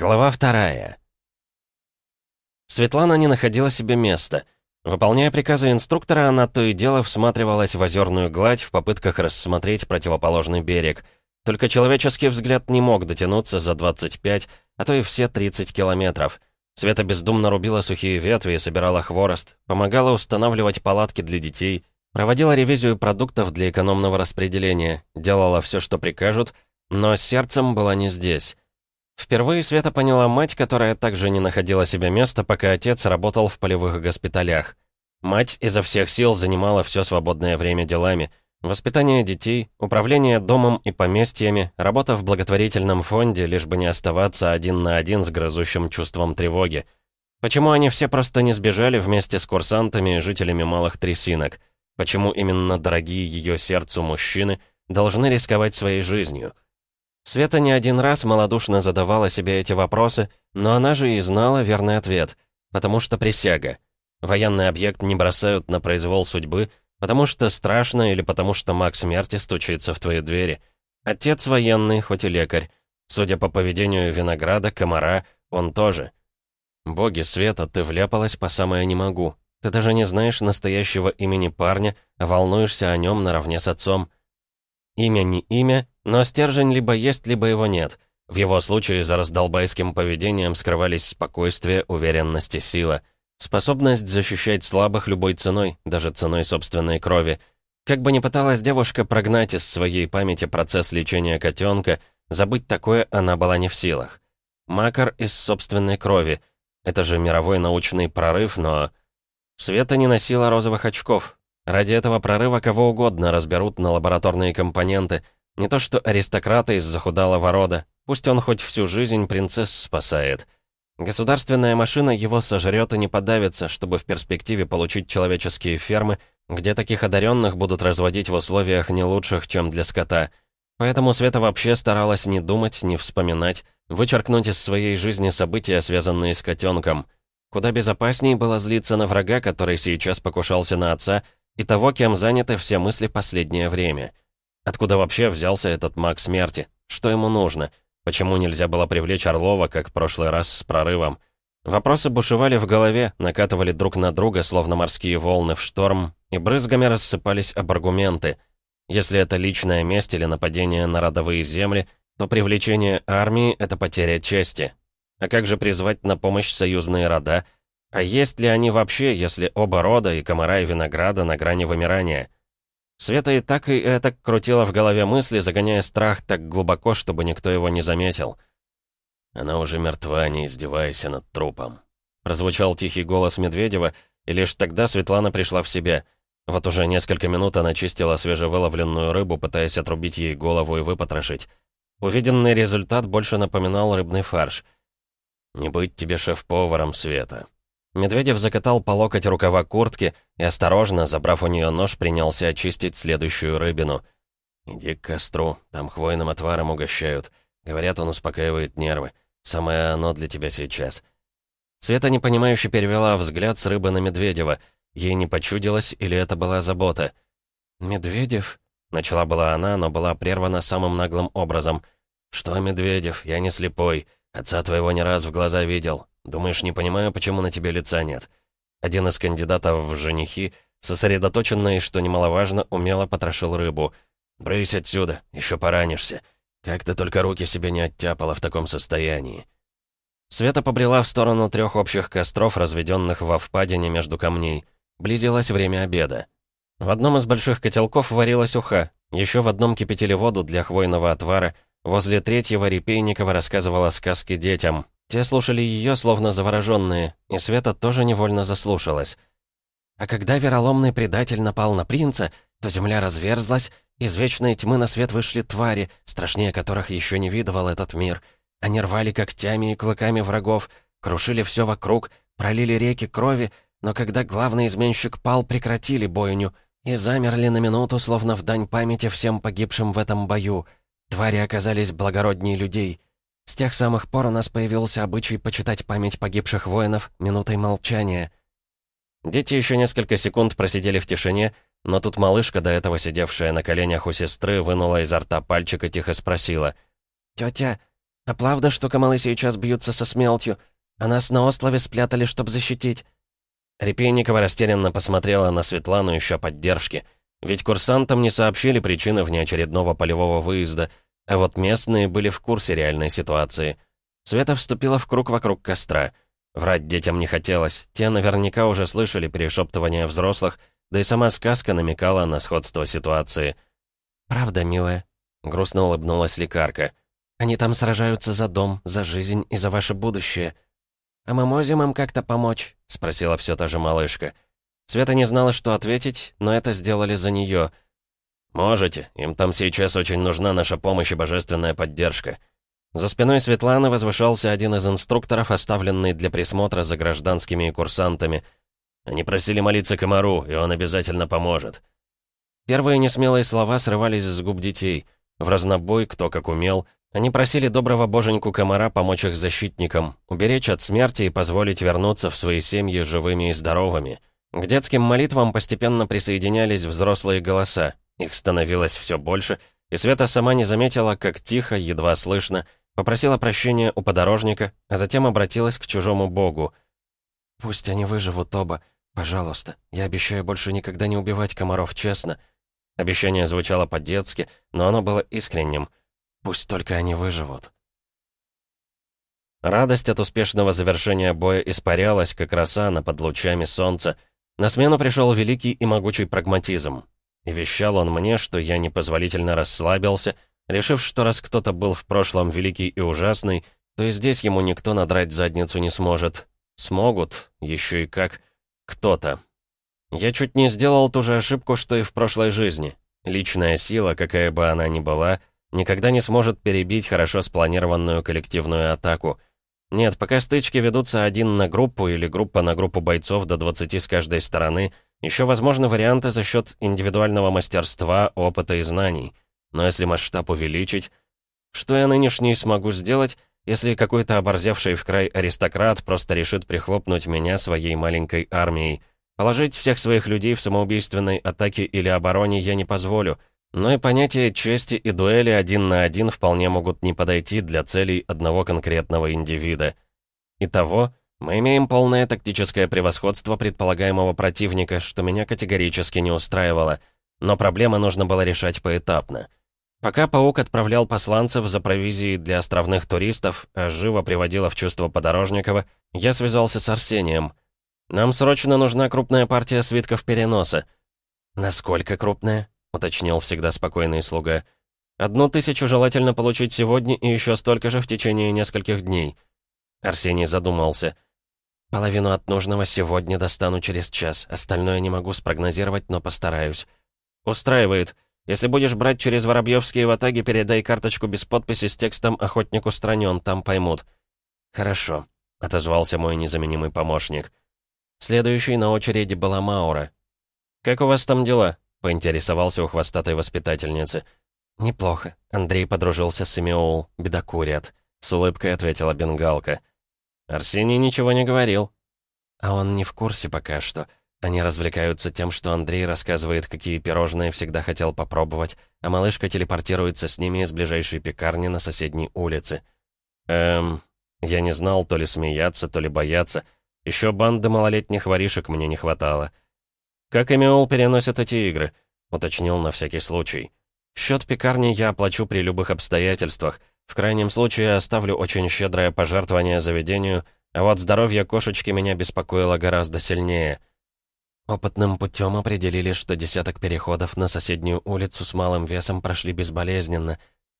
Глава вторая. Светлана не находила себе места. Выполняя приказы инструктора, она то и дело всматривалась в озерную гладь в попытках рассмотреть противоположный берег. Только человеческий взгляд не мог дотянуться за 25, а то и все 30 километров. Света бездумно рубила сухие ветви и собирала хворост, помогала устанавливать палатки для детей, проводила ревизию продуктов для экономного распределения, делала все, что прикажут, но сердцем была не здесь. Впервые Света поняла мать, которая также не находила себе места, пока отец работал в полевых госпиталях. Мать изо всех сил занимала все свободное время делами. Воспитание детей, управление домом и поместьями, работа в благотворительном фонде, лишь бы не оставаться один на один с грызущим чувством тревоги. Почему они все просто не сбежали вместе с курсантами и жителями малых трясинок? Почему именно дорогие ее сердцу мужчины должны рисковать своей жизнью? Света не один раз малодушно задавала себе эти вопросы, но она же и знала верный ответ. Потому что присяга. Военный объект не бросают на произвол судьбы, потому что страшно или потому что маг смерти стучится в твои двери. Отец военный, хоть и лекарь. Судя по поведению винограда, комара, он тоже. Боги, Света, ты вляпалась по самое не могу. Ты даже не знаешь настоящего имени парня, а волнуешься о нем наравне с отцом. Имя не имя, но стержень либо есть, либо его нет. В его случае за раздолбайским поведением скрывались спокойствие, уверенность и сила. Способность защищать слабых любой ценой, даже ценой собственной крови. Как бы ни пыталась девушка прогнать из своей памяти процесс лечения котенка, забыть такое она была не в силах. Макар из собственной крови. Это же мировой научный прорыв, но... Света не носила розовых очков. Ради этого прорыва кого угодно разберут на лабораторные компоненты — не то что аристократа из захудалого рода, пусть он хоть всю жизнь принцесс спасает. Государственная машина его сожрет и не подавится, чтобы в перспективе получить человеческие фермы, где таких одаренных будут разводить в условиях не лучших, чем для скота. Поэтому Света вообще старалась не думать, не вспоминать, вычеркнуть из своей жизни события, связанные с котенком. Куда безопаснее было злиться на врага, который сейчас покушался на отца, и того, кем заняты все мысли последнее время — Откуда вообще взялся этот маг смерти? Что ему нужно? Почему нельзя было привлечь Орлова, как в прошлый раз с прорывом? Вопросы бушевали в голове, накатывали друг на друга, словно морские волны в шторм, и брызгами рассыпались об аргументы. Если это личная месть или нападение на родовые земли, то привлечение армии — это потеря чести. А как же призвать на помощь союзные рода? А есть ли они вообще, если оба рода, и комара, и винограда, на грани вымирания? Света и так и это крутила в голове мысли, загоняя страх так глубоко, чтобы никто его не заметил. «Она уже мертва, не издевайся над трупом», — прозвучал тихий голос Медведева, и лишь тогда Светлана пришла в себя. Вот уже несколько минут она чистила свежевыловленную рыбу, пытаясь отрубить ей голову и выпотрошить. Увиденный результат больше напоминал рыбный фарш. «Не быть тебе шеф-поваром, Света», Медведев закатал по локоть рукава куртки и, осторожно, забрав у нее нож, принялся очистить следующую рыбину. «Иди к костру, там хвойным отваром угощают. Говорят, он успокаивает нервы. Самое оно для тебя сейчас». Света непонимающе перевела взгляд с рыбы на Медведева. Ей не почудилось, или это была забота? «Медведев?» — начала была она, но была прервана самым наглым образом. «Что, Медведев? Я не слепой. Отца твоего не раз в глаза видел. Думаешь, не понимаю, почему на тебе лица нет?» Один из кандидатов в женихи, сосредоточенный, что немаловажно, умело потрошил рыбу. «Брысь отсюда, еще поранишься. Как ты только руки себе не оттяпала в таком состоянии?» Света побрела в сторону трех общих костров, разведенных во впадине между камней. Близилось время обеда. В одном из больших котелков варилась уха, еще в одном кипятили воду для хвойного отвара, возле третьего Репейникова рассказывала сказки детям, те слушали ее, словно завороженные, и Света тоже невольно заслушалась. А когда вероломный предатель напал на принца, то земля разверзлась, из вечной тьмы на свет вышли твари, страшнее которых еще не видывал этот мир. Они рвали когтями и клыками врагов, крушили все вокруг, пролили реки крови, но когда главный изменщик пал, прекратили бойню и замерли на минуту, словно в дань памяти всем погибшим в этом бою. Твари оказались благороднее людей — с тех самых пор у нас появился обычай почитать память погибших воинов минутой молчания. Дети еще несколько секунд просидели в тишине, но тут малышка, до этого сидевшая на коленях у сестры, вынула изо рта пальчик и тихо спросила. «Тетя, А правда, что камалы сейчас бьются со смелтью, а нас на острове спрятали, чтобы защитить?» Репейникова растерянно посмотрела на Светлану, ища поддержки. Ведь курсантам не сообщили причины внеочередного полевого выезда, а вот местные были в курсе реальной ситуации. Света вступила в круг вокруг костра. Врать детям не хотелось, те наверняка уже слышали перешептывания взрослых, да и сама сказка намекала на сходство ситуации. «Правда, милая?» — грустно улыбнулась лекарка. «Они там сражаются за дом, за жизнь и за ваше будущее». «А мы можем им как-то помочь?» — спросила все та же малышка. Света не знала, что ответить, но это сделали за нее. «Можете. Им там сейчас очень нужна наша помощь и божественная поддержка». За спиной Светланы возвышался один из инструкторов, оставленный для присмотра за гражданскими и курсантами. Они просили молиться комару, и он обязательно поможет. Первые несмелые слова срывались с губ детей. В разнобой, кто как умел — они просили доброго боженьку комара помочь их защитникам, уберечь от смерти и позволить вернуться в свои семьи живыми и здоровыми. К детским молитвам постепенно присоединялись взрослые голоса. Их становилось все больше, и Света сама не заметила, как тихо, едва слышно, попросила прощения у подорожника, а затем обратилась к чужому богу. «Пусть они выживут оба. Пожалуйста. Я обещаю больше никогда не убивать комаров, честно». Обещание звучало по-детски, но оно было искренним — Пусть только они выживут. Радость от успешного завершения боя испарялась, как роса на под лучами солнца. На смену пришел великий и могучий прагматизм. Вещал он мне, что я непозволительно расслабился, решив, что раз кто-то был в прошлом великий и ужасный, то и здесь ему никто надрать задницу не сможет. Смогут, еще и как. Кто-то. Я чуть не сделал ту же ошибку, что и в прошлой жизни. Личная сила, какая бы она ни была, никогда не сможет перебить хорошо спланированную коллективную атаку. Нет, пока стычки ведутся один на группу или группа на группу бойцов до 20 с каждой стороны, еще возможны варианты за счет индивидуального мастерства, опыта и знаний. Но если масштаб увеличить... Что я нынешний смогу сделать, если какой-то оборзевший в край аристократ просто решит прихлопнуть меня своей маленькой армией? Положить всех своих людей в самоубийственной атаке или обороне я не позволю — но и понятия чести и дуэли один на один вполне могут не подойти для целей одного конкретного индивида. Итого, мы имеем полное тактическое превосходство предполагаемого противника, что меня категорически не устраивало, но проблемы нужно было решать поэтапно. Пока Паук отправлял посланцев за провизией для островных туристов, а живо приводила в чувство Подорожникова, я связался с Арсением. «Нам срочно нужна крупная партия свитков переноса». «Насколько крупная?» — уточнил всегда спокойный слуга. «Одну тысячу желательно получить сегодня и еще столько же в течение нескольких дней». Арсений задумался. «Половину от нужного сегодня достану через час. Остальное не могу спрогнозировать, но постараюсь». «Устраивает. Если будешь брать через Воробьевские ватаги, передай карточку без подписи с текстом «Охотник устранен», там поймут». «Хорошо», — отозвался мой незаменимый помощник. Следующей на очереди была Маура. «Как у вас там дела?» — поинтересовался у хвостатой воспитательницы. «Неплохо. Андрей подружился с Симеоул, бедокурят», — с улыбкой ответила бенгалка. «Арсений ничего не говорил». «А он не в курсе пока что. Они развлекаются тем, что Андрей рассказывает, какие пирожные всегда хотел попробовать, а малышка телепортируется с ними из ближайшей пекарни на соседней улице». «Эм...» Я не знал, то ли смеяться, то ли бояться. Еще банды малолетних воришек мне не хватало. «Как Эмиол переносит эти игры?» — уточнил на всякий случай. «Счет пекарни я оплачу при любых обстоятельствах. В крайнем случае оставлю очень щедрое пожертвование заведению, а вот здоровье кошечки меня беспокоило гораздо сильнее». Опытным путем определили, что десяток переходов на соседнюю улицу с малым весом прошли безболезненно.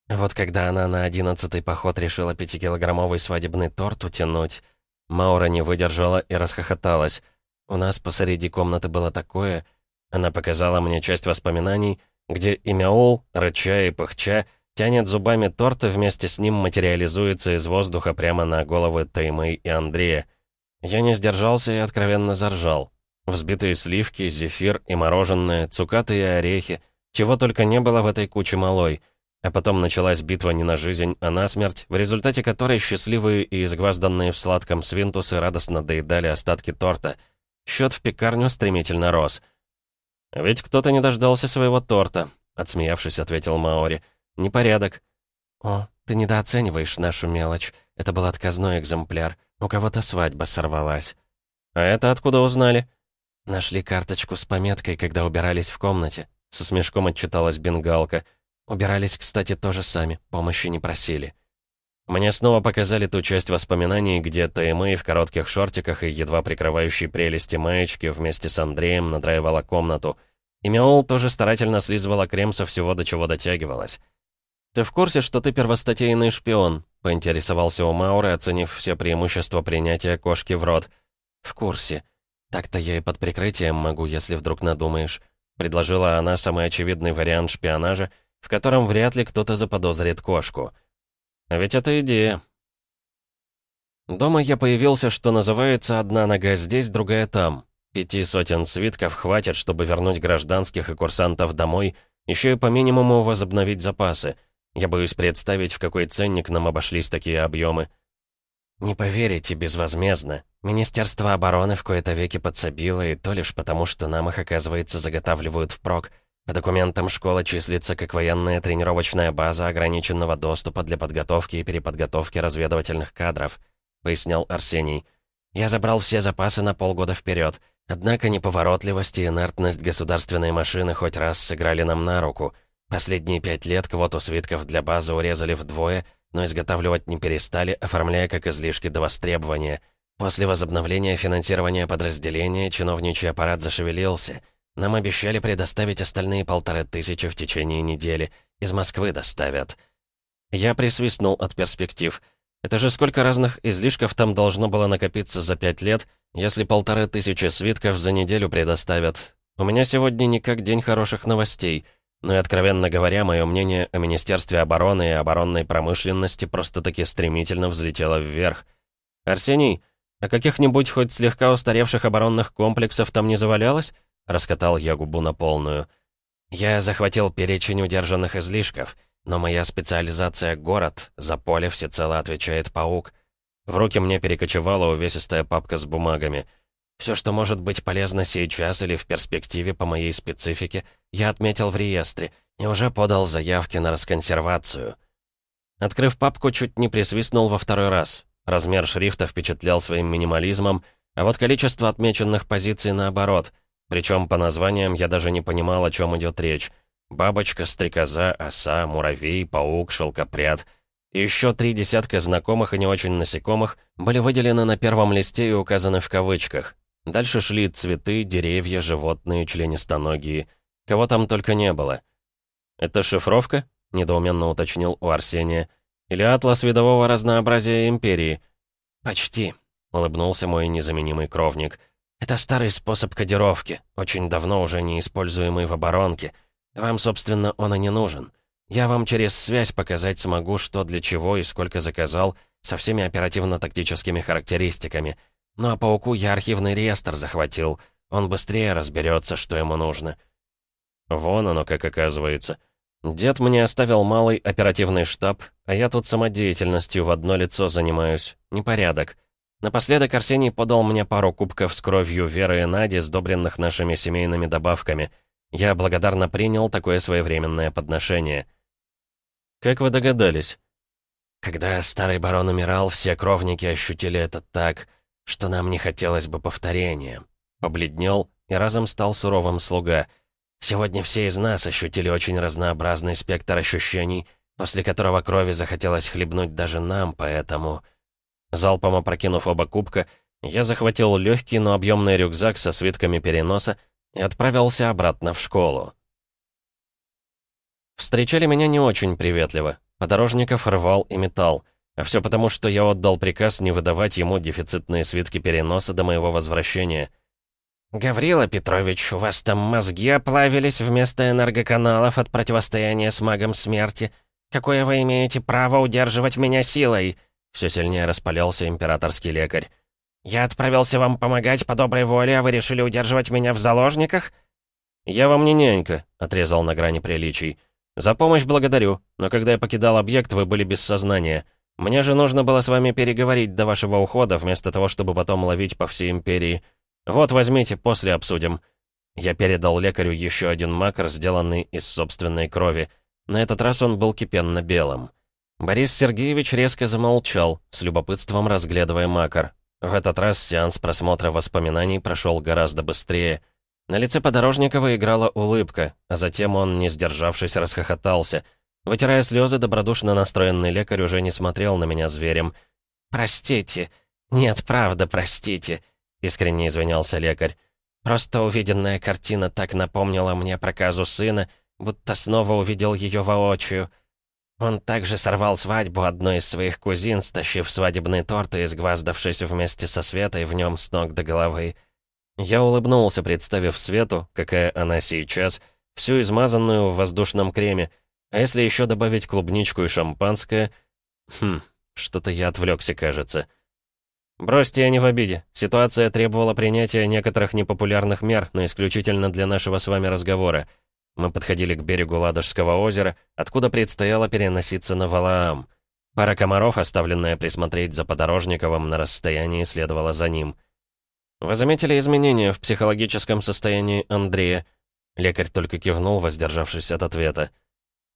Вот когда она на одиннадцатый поход решила пятикилограммовый свадебный торт утянуть, Маура не выдержала и расхохоталась — у нас посреди комнаты было такое... Она показала мне часть воспоминаний, где имяул, рыча и пыхча, тянет зубами торт и вместе с ним материализуется из воздуха прямо на головы Таймы и Андрея. Я не сдержался и откровенно заржал. Взбитые сливки, зефир и мороженое, цукаты и орехи. Чего только не было в этой куче малой. А потом началась битва не на жизнь, а на смерть, в результате которой счастливые и изгвазданные в сладком свинтусы радостно доедали остатки торта — Счет в пекарню стремительно рос. «Ведь кто-то не дождался своего торта», — отсмеявшись, ответил Маори. «Непорядок». «О, Ты недооцениваешь нашу мелочь. Это был отказной экземпляр. У кого-то свадьба сорвалась». «А это откуда узнали?» «Нашли карточку с пометкой, когда убирались в комнате», — со смешком отчиталась бенгалка. «Убирались, кстати, тоже сами, помощи не просили». Мне снова показали ту часть воспоминаний, где мы в коротких шортиках и едва прикрывающей прелести маечки вместе с Андреем надраивала комнату. И Меол тоже старательно слизывала крем со всего, до чего дотягивалась. «Ты в курсе, что ты первостатейный шпион?» — поинтересовался у Мауры, оценив все преимущества принятия кошки в рот. «В курсе. Так-то я и под прикрытием могу, если вдруг надумаешь», — предложила она самый очевидный вариант шпионажа, в котором вряд ли кто-то заподозрит кошку — а ведь это идея. Дома я появился, что называется, одна нога здесь, другая там. Пяти сотен свитков хватит, чтобы вернуть гражданских и курсантов домой, еще и по минимуму возобновить запасы. Я боюсь представить, в какой ценник нам обошлись такие объемы. «Не поверите, безвозмездно. Министерство обороны в кои-то веки подсобило, и то лишь потому, что нам их, оказывается, заготавливают впрок. По документам школа числится как военная тренировочная база ограниченного доступа для подготовки и переподготовки разведывательных кадров», — пояснял Арсений. «Я забрал все запасы на полгода вперед. Однако неповоротливость и инертность государственной машины хоть раз сыграли нам на руку. Последние пять лет квоту свитков для базы урезали вдвое, но изготавливать не перестали, оформляя как излишки до востребования. После возобновления финансирования подразделения чиновничий аппарат зашевелился — нам обещали предоставить остальные полторы тысячи в течение недели. Из Москвы доставят». Я присвистнул от перспектив. Это же сколько разных излишков там должно было накопиться за пять лет, если полторы тысячи свитков за неделю предоставят. У меня сегодня никак день хороших новостей. Но и, откровенно говоря, мое мнение о Министерстве обороны и оборонной промышленности просто-таки стремительно взлетело вверх. «Арсений, а каких-нибудь хоть слегка устаревших оборонных комплексов там не завалялось?» Раскатал я губу на полную. Я захватил перечень удержанных излишков, но моя специализация — город, за поле всецело отвечает паук. В руки мне перекочевала увесистая папка с бумагами. Все, что может быть полезно сейчас или в перспективе по моей специфике, я отметил в реестре и уже подал заявки на расконсервацию. Открыв папку, чуть не присвистнул во второй раз. Размер шрифта впечатлял своим минимализмом, а вот количество отмеченных позиций наоборот — причем по названиям я даже не понимал, о чем идет речь. Бабочка, стрекоза, оса, муравей, паук, шелкопряд. еще три десятка знакомых и не очень насекомых были выделены на первом листе и указаны в кавычках. Дальше шли цветы, деревья, животные, членистоногие. Кого там только не было. «Это шифровка?» — недоуменно уточнил у Арсения. «Или атлас видового разнообразия Империи?» «Почти», — улыбнулся мой незаменимый кровник. Это старый способ кодировки, очень давно уже не используемый в оборонке. Вам, собственно, он и не нужен. Я вам через связь показать смогу, что для чего и сколько заказал, со всеми оперативно-тактическими характеристиками. Ну а пауку я архивный реестр захватил. Он быстрее разберется, что ему нужно. Вон оно как оказывается. Дед мне оставил малый оперативный штаб, а я тут самодеятельностью в одно лицо занимаюсь. Непорядок. Напоследок Арсений подал мне пару кубков с кровью Веры и Нади, сдобренных нашими семейными добавками. Я благодарно принял такое своевременное подношение. «Как вы догадались?» «Когда старый барон умирал, все кровники ощутили это так, что нам не хотелось бы повторения». Побледнел и разом стал суровым слуга. «Сегодня все из нас ощутили очень разнообразный спектр ощущений, после которого крови захотелось хлебнуть даже нам, поэтому...» Залпом опрокинув оба кубка, я захватил легкий, но объемный рюкзак со свитками переноса и отправился обратно в школу. Встречали меня не очень приветливо. Подорожников рвал и металл. А все потому, что я отдал приказ не выдавать ему дефицитные свитки переноса до моего возвращения. «Гаврила Петрович, у вас там мозги оплавились вместо энергоканалов от противостояния с магом смерти. Какое вы имеете право удерживать меня силой?» Все сильнее распалялся императорский лекарь. «Я отправился вам помогать по доброй воле, а вы решили удерживать меня в заложниках?» «Я вам не нянька», — отрезал на грани приличий. «За помощь благодарю, но когда я покидал объект, вы были без сознания. Мне же нужно было с вами переговорить до вашего ухода, вместо того, чтобы потом ловить по всей империи. Вот, возьмите, после обсудим». Я передал лекарю еще один макар, сделанный из собственной крови. На этот раз он был кипенно-белым. Борис Сергеевич резко замолчал, с любопытством разглядывая макар. В этот раз сеанс просмотра воспоминаний прошел гораздо быстрее. На лице Подорожникова играла улыбка, а затем он, не сдержавшись, расхохотался. Вытирая слезы, добродушно настроенный лекарь уже не смотрел на меня зверем. «Простите. Нет, правда, простите», — искренне извинялся лекарь. «Просто увиденная картина так напомнила мне проказу сына, будто снова увидел ее воочию». Он также сорвал свадьбу одной из своих кузин, стащив свадебный торт и изгваздавшись вместе со Светой в нем с ног до головы. Я улыбнулся, представив Свету, какая она сейчас, всю измазанную в воздушном креме, а если еще добавить клубничку и шампанское... Хм, что-то я отвлекся, кажется. «Бросьте, я не в обиде. Ситуация требовала принятия некоторых непопулярных мер, но исключительно для нашего с вами разговора. Мы подходили к берегу Ладожского озера, откуда предстояло переноситься на Валаам. Пара комаров, оставленная присмотреть за Подорожниковым на расстоянии, следовала за ним. «Вы заметили изменения в психологическом состоянии Андрея?» Лекарь только кивнул, воздержавшись от ответа.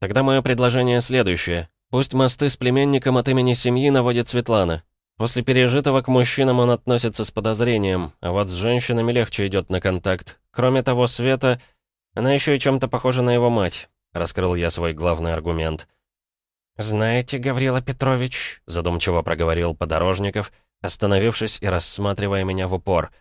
«Тогда мое предложение следующее. Пусть мосты с племенником от имени семьи наводит Светлана. После пережитого к мужчинам он относится с подозрением, а вот с женщинами легче идет на контакт. Кроме того, Света она еще и чем-то похожа на его мать», — раскрыл я свой главный аргумент. «Знаете, Гаврила Петрович», — задумчиво проговорил Подорожников, остановившись и рассматривая меня в упор.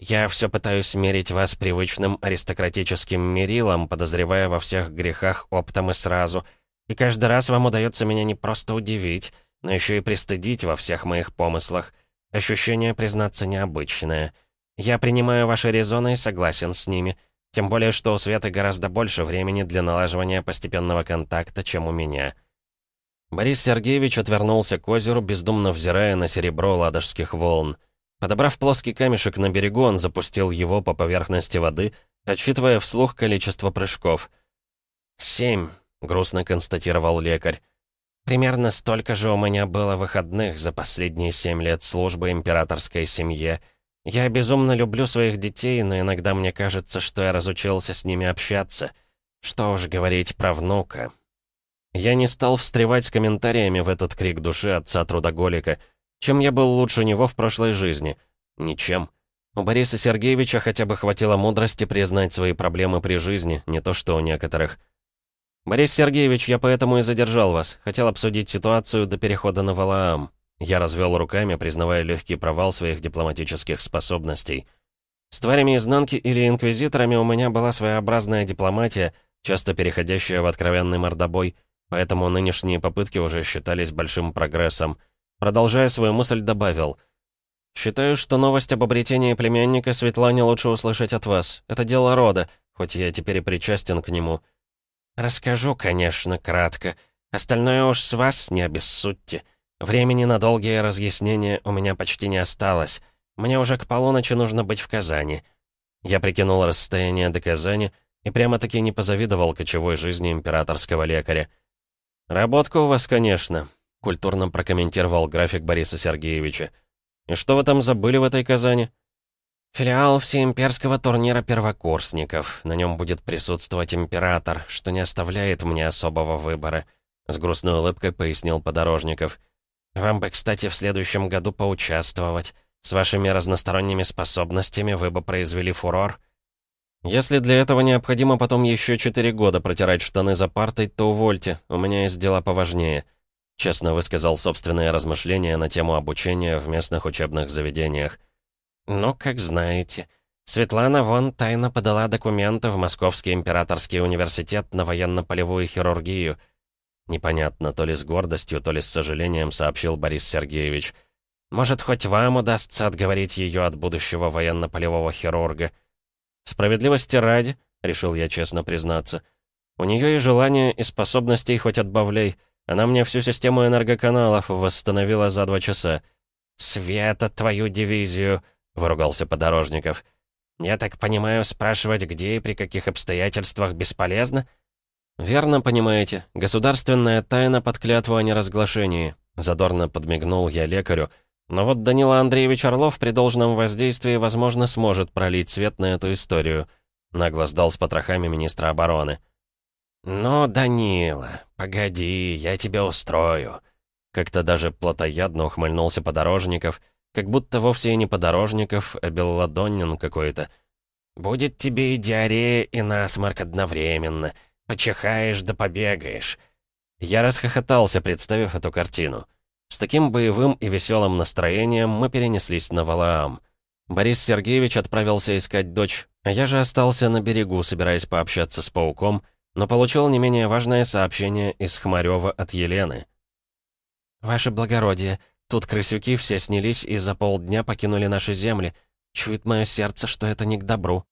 «Я все пытаюсь мерить вас привычным аристократическим мерилом, подозревая во всех грехах оптом и сразу. И каждый раз вам удается меня не просто удивить, но еще и пристыдить во всех моих помыслах. Ощущение, признаться, необычное. Я принимаю ваши резоны и согласен с ними». Тем более, что у Светы гораздо больше времени для налаживания постепенного контакта, чем у меня. Борис Сергеевич отвернулся к озеру, бездумно взирая на серебро ладожских волн. Подобрав плоский камешек на берегу, он запустил его по поверхности воды, отсчитывая вслух количество прыжков. «Семь», — грустно констатировал лекарь. «Примерно столько же у меня было выходных за последние семь лет службы императорской семье». Я безумно люблю своих детей, но иногда мне кажется, что я разучился с ними общаться. Что уж говорить про внука. Я не стал встревать с комментариями в этот крик души отца трудоголика. Чем я был лучше него в прошлой жизни? Ничем. У Бориса Сергеевича хотя бы хватило мудрости признать свои проблемы при жизни, не то что у некоторых. «Борис Сергеевич, я поэтому и задержал вас. Хотел обсудить ситуацию до перехода на Валаам. Я развел руками, признавая легкий провал своих дипломатических способностей. С тварями изнанки или инквизиторами у меня была своеобразная дипломатия, часто переходящая в откровенный мордобой, поэтому нынешние попытки уже считались большим прогрессом. Продолжая свою мысль, добавил. «Считаю, что новость об обретении племянника Светлане лучше услышать от вас. Это дело рода, хоть я теперь и причастен к нему». «Расскажу, конечно, кратко. Остальное уж с вас не обессудьте». Времени на долгие разъяснения у меня почти не осталось. Мне уже к полуночи нужно быть в Казани. Я прикинул расстояние до Казани и прямо-таки не позавидовал кочевой жизни императорского лекаря. «Работка у вас, конечно», — культурно прокомментировал график Бориса Сергеевича. «И что вы там забыли в этой Казани?» «Филиал всеимперского турнира первокурсников. На нем будет присутствовать император, что не оставляет мне особого выбора», — с грустной улыбкой пояснил Подорожников. Вам бы, кстати, в следующем году поучаствовать. С вашими разносторонними способностями вы бы произвели фурор. Если для этого необходимо потом еще четыре года протирать штаны за партой, то увольте, у меня есть дела поважнее. Честно высказал собственные размышления на тему обучения в местных учебных заведениях. Ну, как знаете. Светлана вон тайно подала документы в Московский императорский университет на военно-полевую хирургию — Непонятно, то ли с гордостью, то ли с сожалением сообщил Борис Сергеевич. «Может, хоть вам удастся отговорить ее от будущего военно-полевого хирурга?» «Справедливости ради», — решил я честно признаться. «У нее и желания, и способностей хоть отбавляй. Она мне всю систему энергоканалов восстановила за два часа». «Света, твою дивизию!» — выругался Подорожников. «Я так понимаю, спрашивать, где и при каких обстоятельствах бесполезно?» «Верно понимаете. Государственная тайна под клятву о неразглашении», — задорно подмигнул я лекарю. «Но вот Данила Андреевич Орлов при должном воздействии, возможно, сможет пролить свет на эту историю», — нагло сдал с потрохами министра обороны. «Но, Данила, «Погоди, я тебя устрою». Как-то даже плотоядно ухмыльнулся Подорожников, как будто вовсе и не Подорожников, а Белладоннин какой-то. «Будет тебе и диарея, и насморк одновременно. Почихаешь да побегаешь». Я расхохотался, представив эту картину. С таким боевым и веселым настроением мы перенеслись на Валаам. Борис Сергеевич отправился искать дочь, а я же остался на берегу, собираясь пообщаться с пауком, но получил не менее важное сообщение из Хмарёва от Елены. «Ваше благородие, тут крысюки все снялись и за полдня покинули наши земли. Чует мое сердце, что это не к добру».